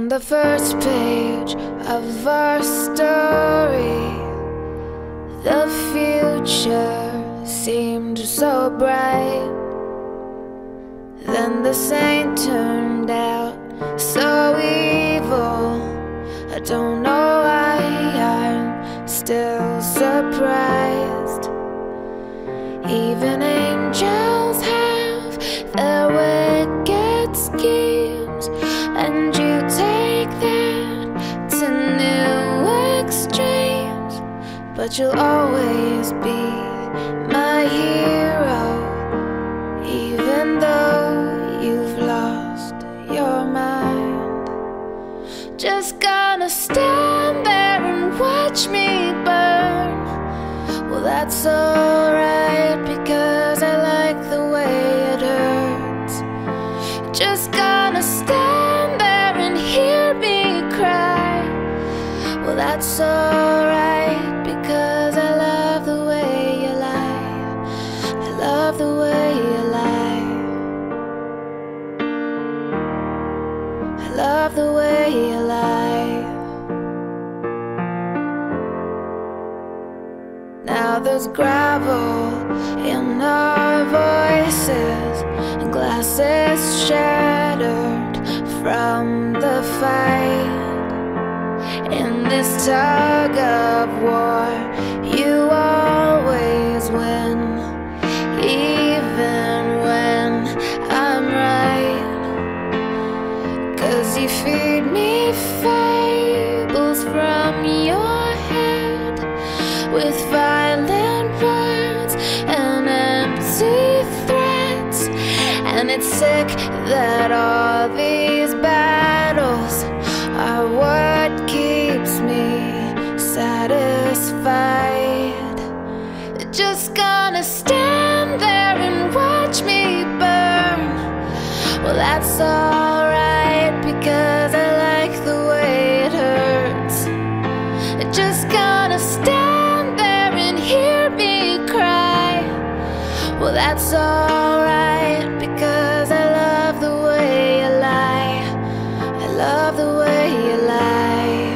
On the first page of our story, the future seemed so bright. Then the saint turned out so evil. I don't know why I'm still surprised. Even angels have their wicked schemes, But you'll always be my hero, even though you've lost your mind. Just gonna stand there and watch me burn. Well, that's alright because I like the way it hurts. Just gonna stand there and hear me cry. Well, that's alright love the way you lie. I love the way you lie. Now there's gravel in our voices, and glasses shattered from the fight. In this tug of war, from your head with violent words and empty threats. And it's sick that all these battles are what keeps me satisfied. Just gonna stand there and watch me burn. Well, that's alright Just gonna stand there and hear me cry. Well, that's alright because I love the way you lie. I love the way you lie.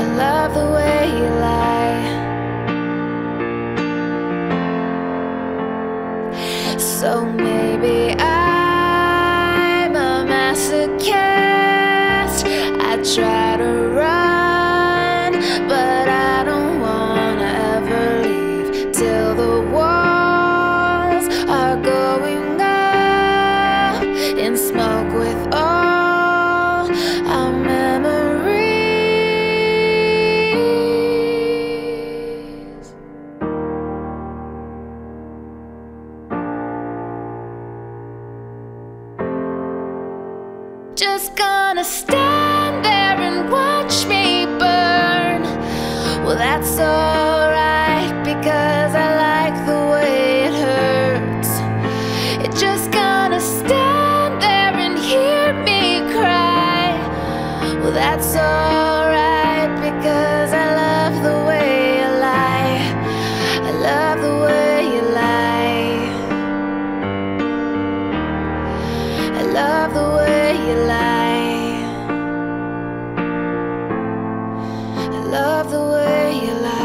I love the way you lie. So maybe I'm are going up in smoke with all our memories. Just gonna stand just gonna stand there and hear me cry? Well, that's alright because I love the way you lie. I love the way you lie. I love the way you lie. I love the way you lie.